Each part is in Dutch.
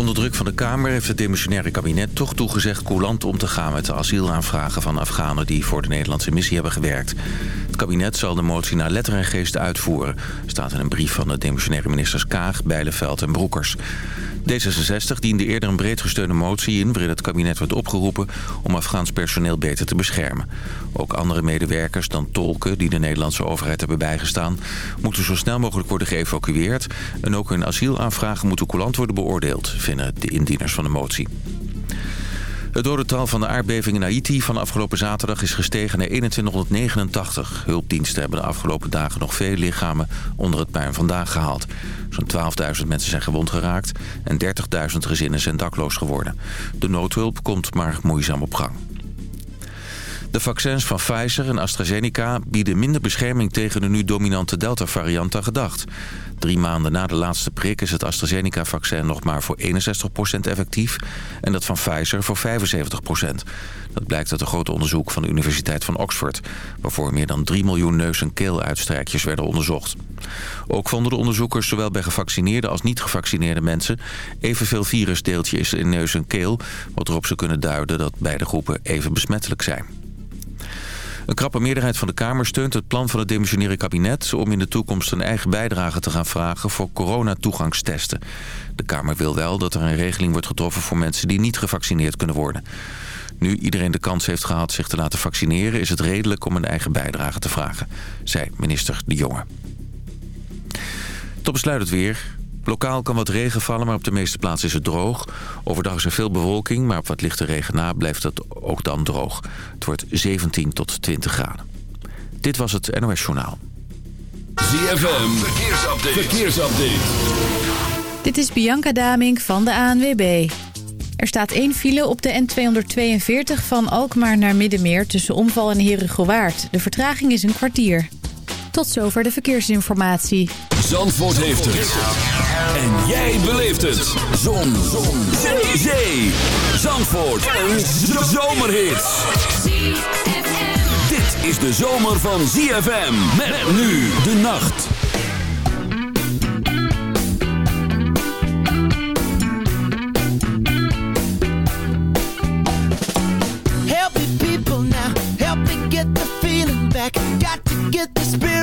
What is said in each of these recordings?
Onder druk van de Kamer heeft het demissionaire kabinet toch toegezegd... coulant om te gaan met de asielaanvragen van Afghanen... die voor de Nederlandse missie hebben gewerkt. Het kabinet zal de motie naar letter en geest uitvoeren... staat in een brief van de demissionaire ministers Kaag, Bijleveld en Broekers. D66 diende eerder een breed gesteunde motie in... waarin het kabinet werd opgeroepen om Afghaans personeel beter te beschermen. Ook andere medewerkers dan tolken die de Nederlandse overheid hebben bijgestaan... moeten zo snel mogelijk worden geëvacueerd... en ook hun asielaanvragen moeten coulant worden beoordeeld... vinden de indieners van de motie. Het dodental van de aardbeving in Haiti van afgelopen zaterdag is gestegen naar 2189. Hulpdiensten hebben de afgelopen dagen nog veel lichamen onder het puin vandaag gehaald. Zo'n 12.000 mensen zijn gewond geraakt en 30.000 gezinnen zijn dakloos geworden. De noodhulp komt maar moeizaam op gang. De vaccins van Pfizer en AstraZeneca bieden minder bescherming tegen de nu dominante Delta-variant dan gedacht. Drie maanden na de laatste prik is het AstraZeneca-vaccin nog maar voor 61% effectief... en dat van Pfizer voor 75%. Dat blijkt uit een groot onderzoek van de Universiteit van Oxford... waarvoor meer dan 3 miljoen neus- en keeluitstrijkjes werden onderzocht. Ook vonden de onderzoekers zowel bij gevaccineerde als niet gevaccineerde mensen... evenveel virusdeeltjes in neus en keel... wat erop ze kunnen duiden dat beide groepen even besmettelijk zijn. Een krappe meerderheid van de Kamer steunt het plan van het demissionaire kabinet... om in de toekomst een eigen bijdrage te gaan vragen voor coronatoegangstesten. De Kamer wil wel dat er een regeling wordt getroffen voor mensen die niet gevaccineerd kunnen worden. Nu iedereen de kans heeft gehad zich te laten vaccineren... is het redelijk om een eigen bijdrage te vragen, zei minister De Jonge. Tot besluit het weer. Lokaal kan wat regen vallen, maar op de meeste plaatsen is het droog. Overdag is er veel bewolking, maar op wat lichte regen na blijft het ook dan droog. Het wordt 17 tot 20 graden. Dit was het NOS Journaal. ZFM, verkeersupdate. verkeersupdate. Dit is Bianca Damink van de ANWB. Er staat één file op de N242 van Alkmaar naar Middenmeer... tussen Omval en Herugewaard. De vertraging is een kwartier. Tot zover de verkeersinformatie. Zandvoort heeft het. En jij beleeft het. Zon. Zon. Zee. Zee. Zandvoort. Een zomerhit. Dit is de zomer van ZFM. Met nu de nacht. Help me people now, help me get the feeling back. Got to get the spirit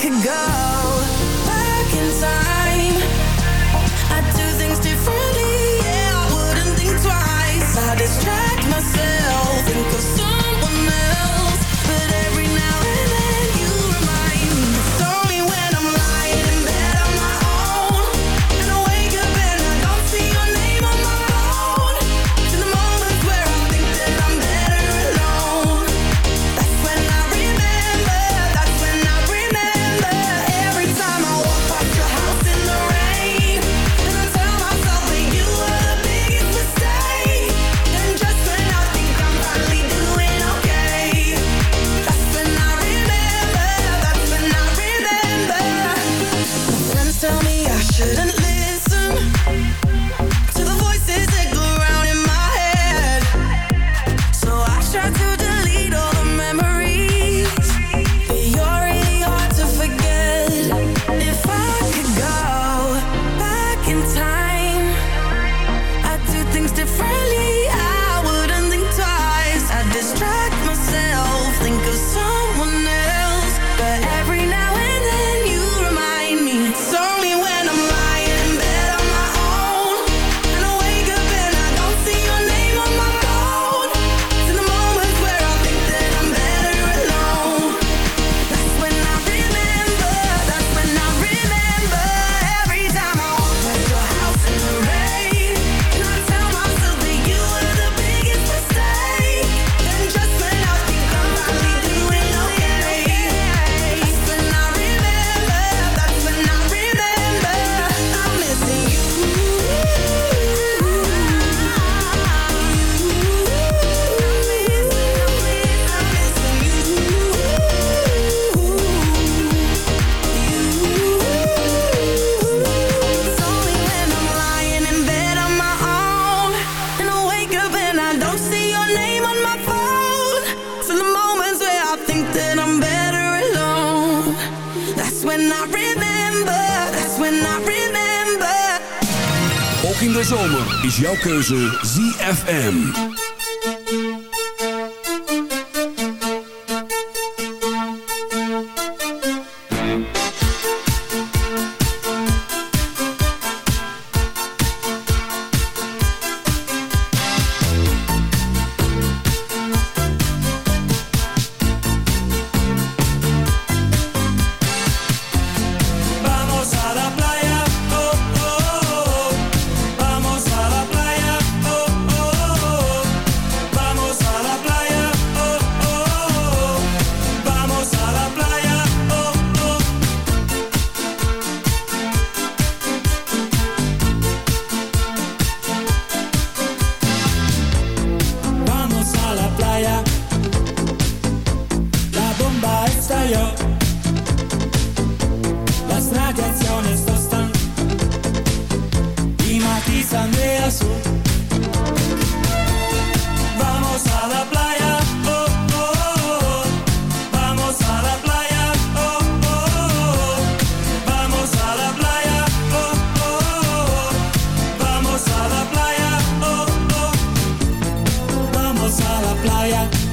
could go. Jouw keuze ZFM. playa.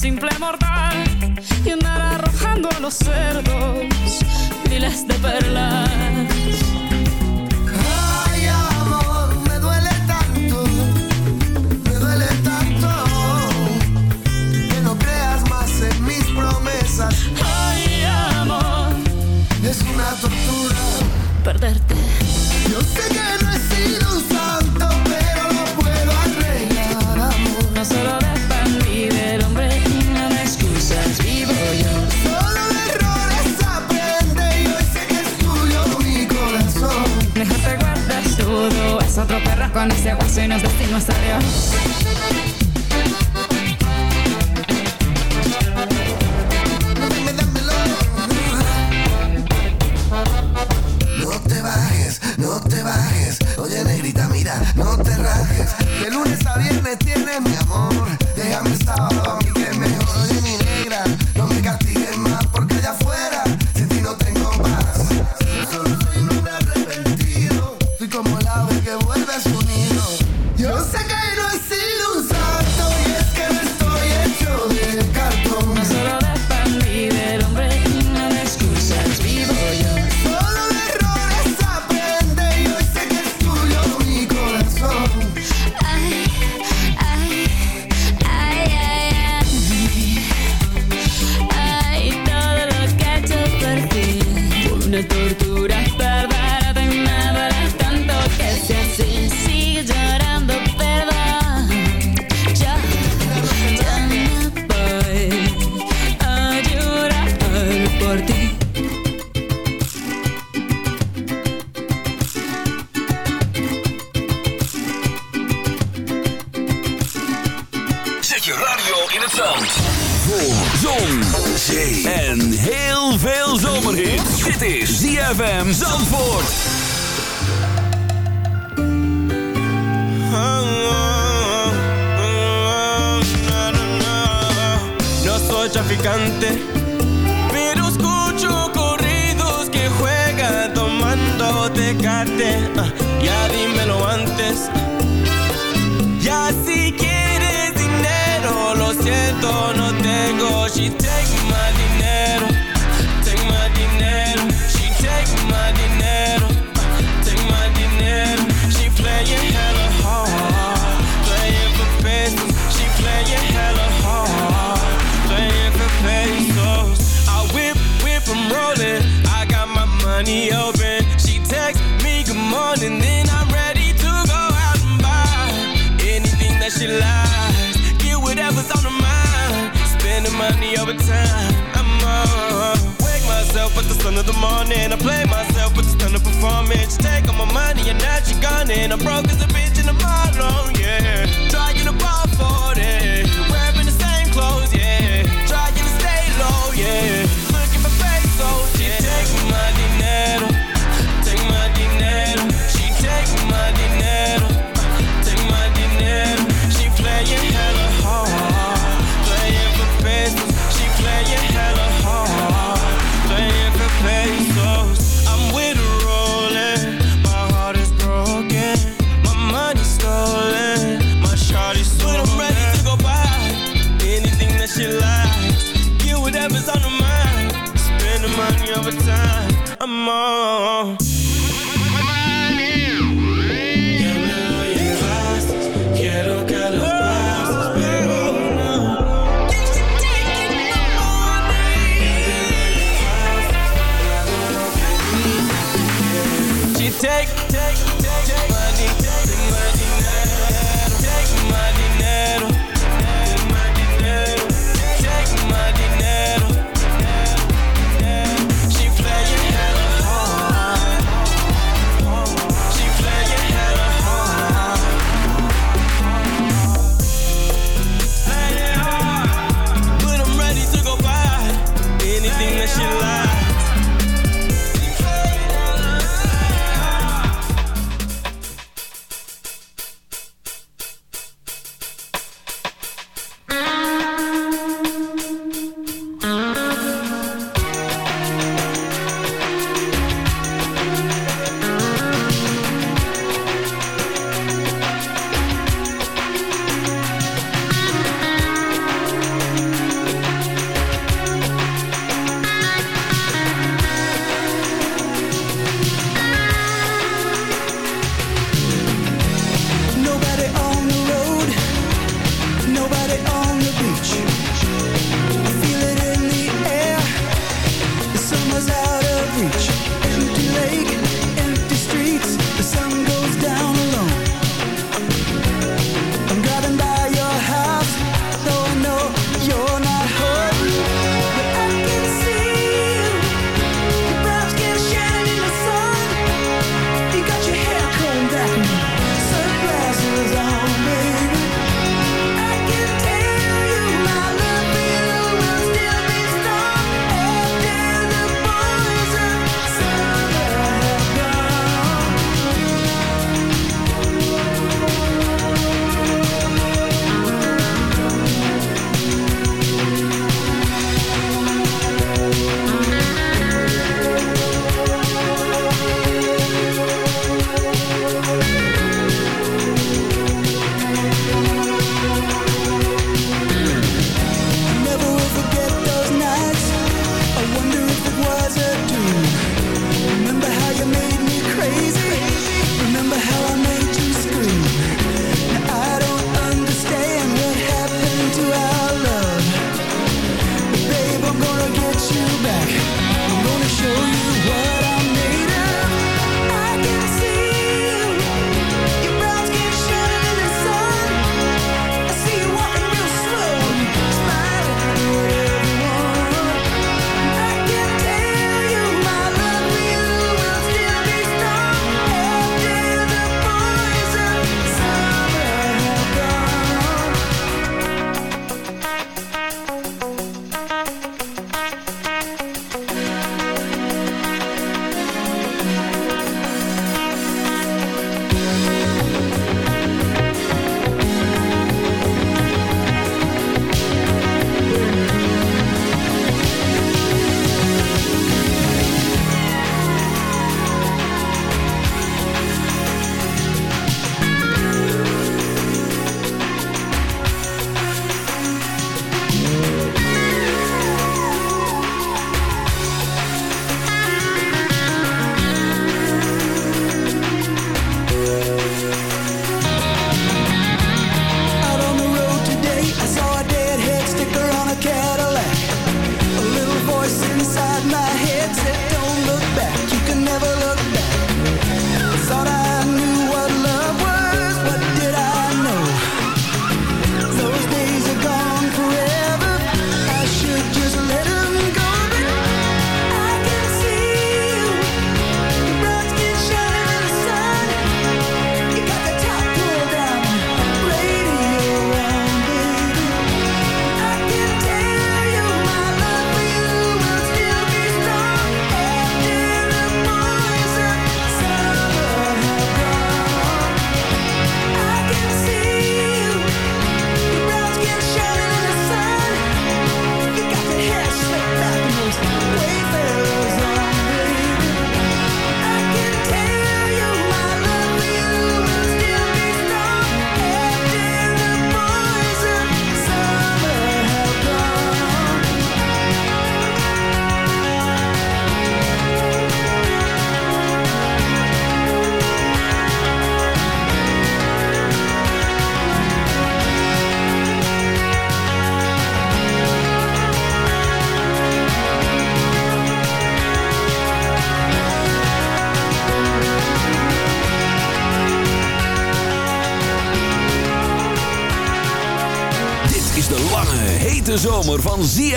simple mortal y andar arrojando a los cerdos miles de perlas. con ese guaso y nos vestimos a Dios. zon, zee en heel veel zomerhit. Dit is ZFM Zandvoort. No soy traficante, pero escucho corridos que juegan tomando tecate. Ah, ya dímelo antes. Ya si quieres. siento, no tengo sistema morning. I play myself, but it's done the performance. You take all my money and now you're gone, and I'm broke as a bitch in the bottom, oh, yeah.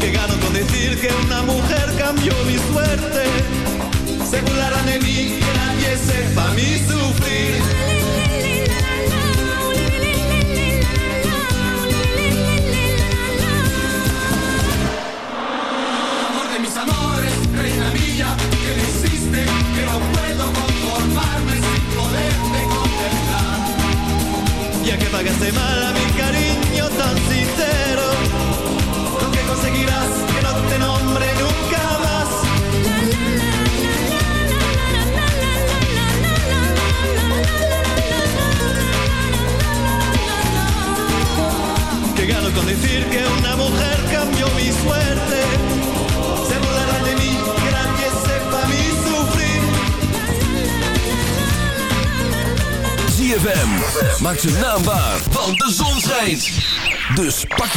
Que gano con decir que una mujer cambió mi suerte. Se burlarán de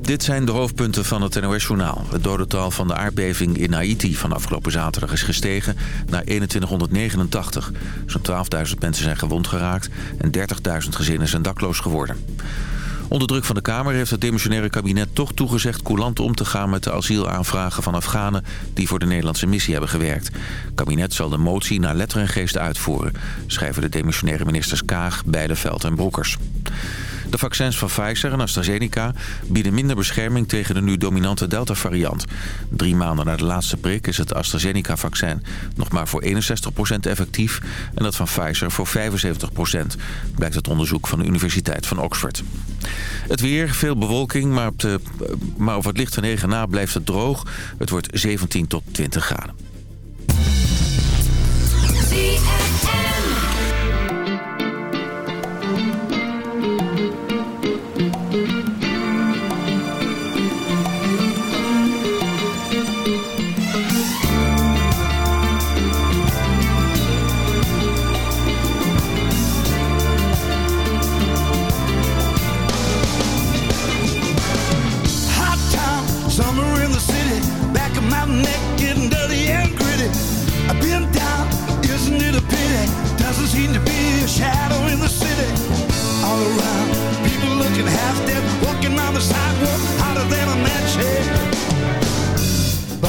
Dit zijn de hoofdpunten van het NOS-journaal. Het dodental van de aardbeving in Haiti van afgelopen zaterdag is gestegen naar 2189. Zo'n 12.000 mensen zijn gewond geraakt en 30.000 gezinnen zijn dakloos geworden. Onder druk van de Kamer heeft het demissionaire kabinet toch toegezegd... coulant om te gaan met de asielaanvragen van Afghanen... die voor de Nederlandse missie hebben gewerkt. Het kabinet zal de motie naar letter en geest uitvoeren... schrijven de demissionaire ministers Kaag, Beideveld en Broekers. De vaccins van Pfizer en AstraZeneca bieden minder bescherming tegen de nu dominante Delta-variant. Drie maanden na de laatste prik is het AstraZeneca-vaccin nog maar voor 61% effectief... en dat van Pfizer voor 75%, blijkt uit onderzoek van de Universiteit van Oxford. Het weer, veel bewolking, maar op, maar het lichte regen na blijft het droog. Het wordt 17 tot 20 graden.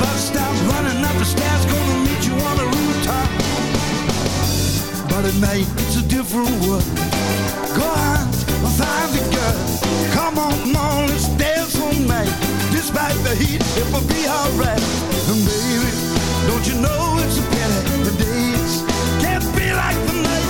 bus stop, running up the stairs, gonna meet you on the rooftop. But at night it's a different world. Go on, find a girl. Come on, on, let's dance all night. Despite the heat, it will be alright. And baby, don't you know it's a pity the days can't be like the night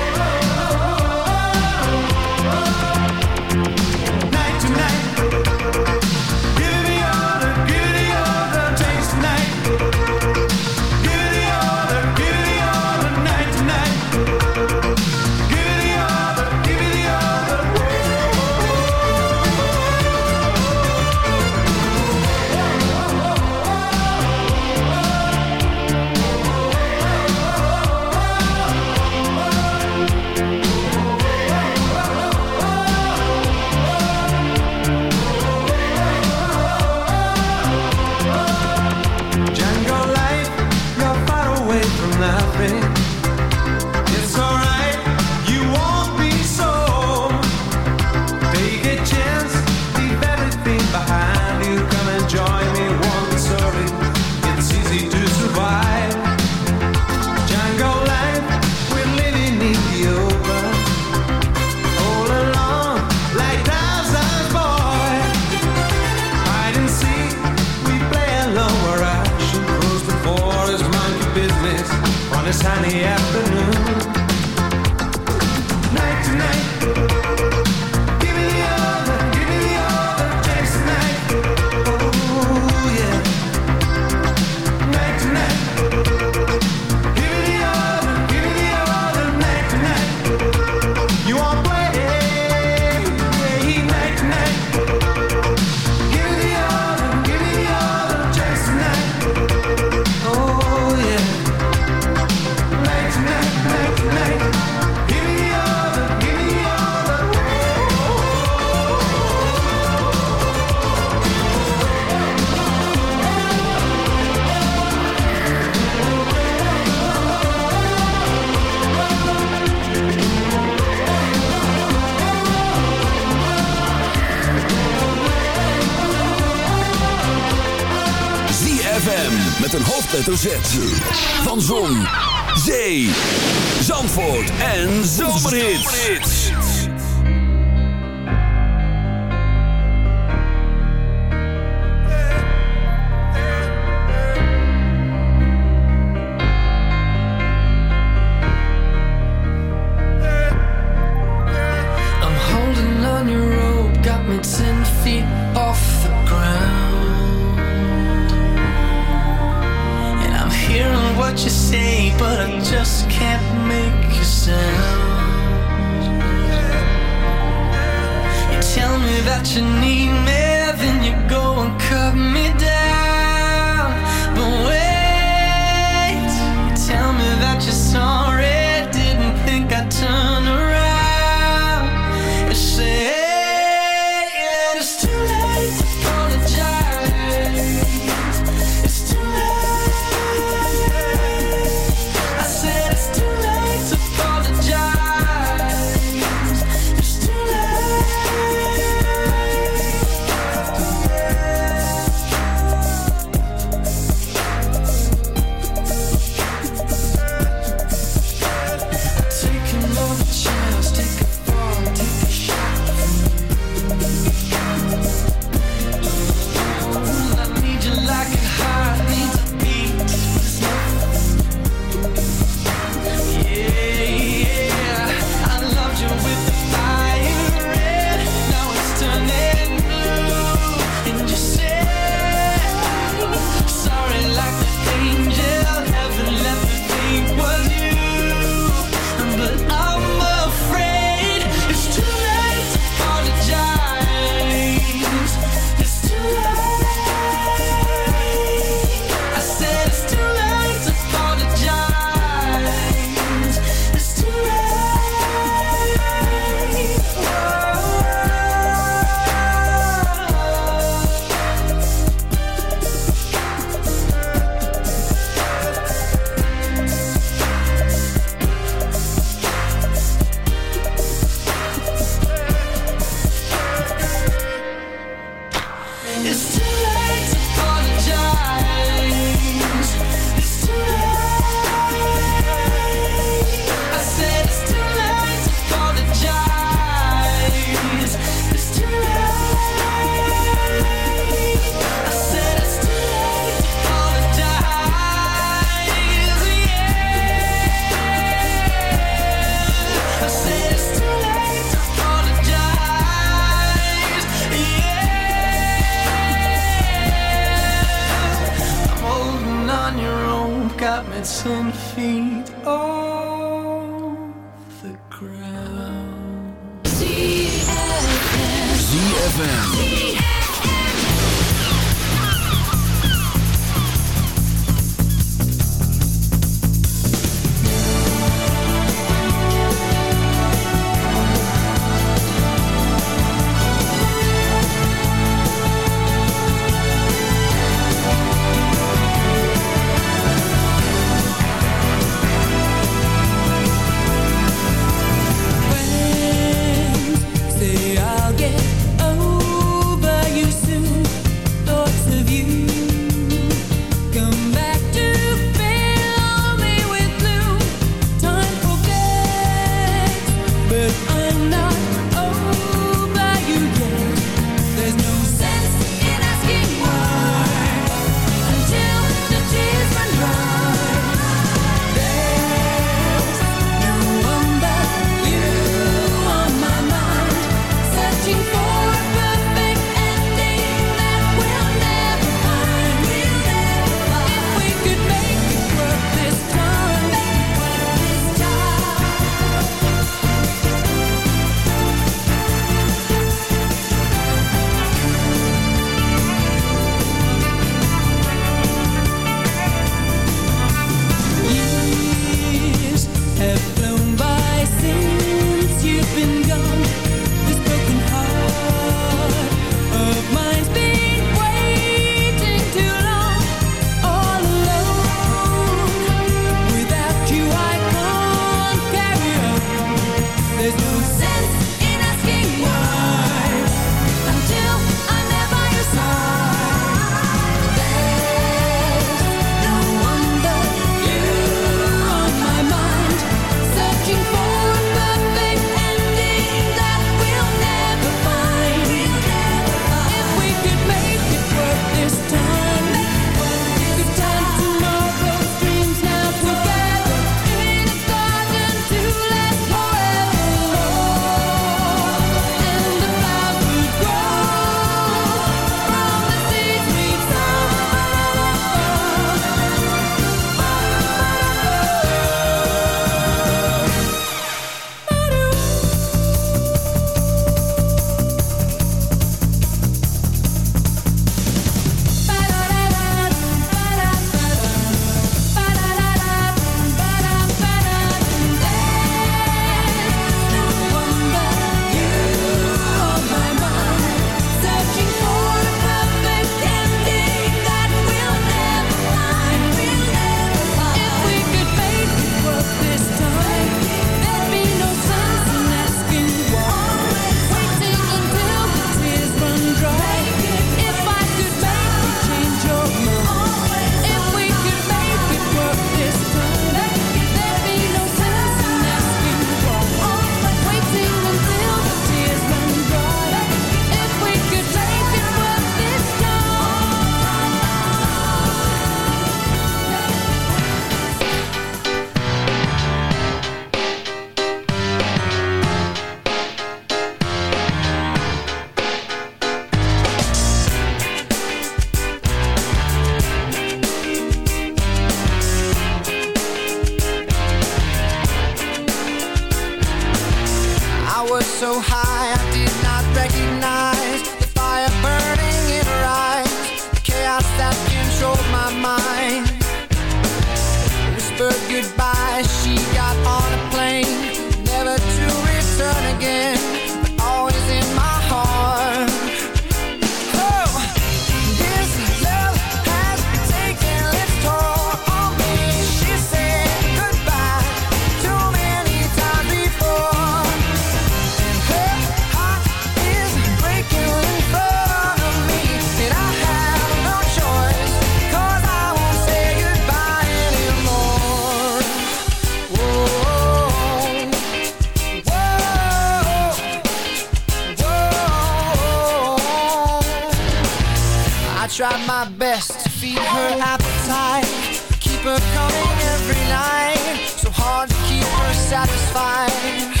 satisfied.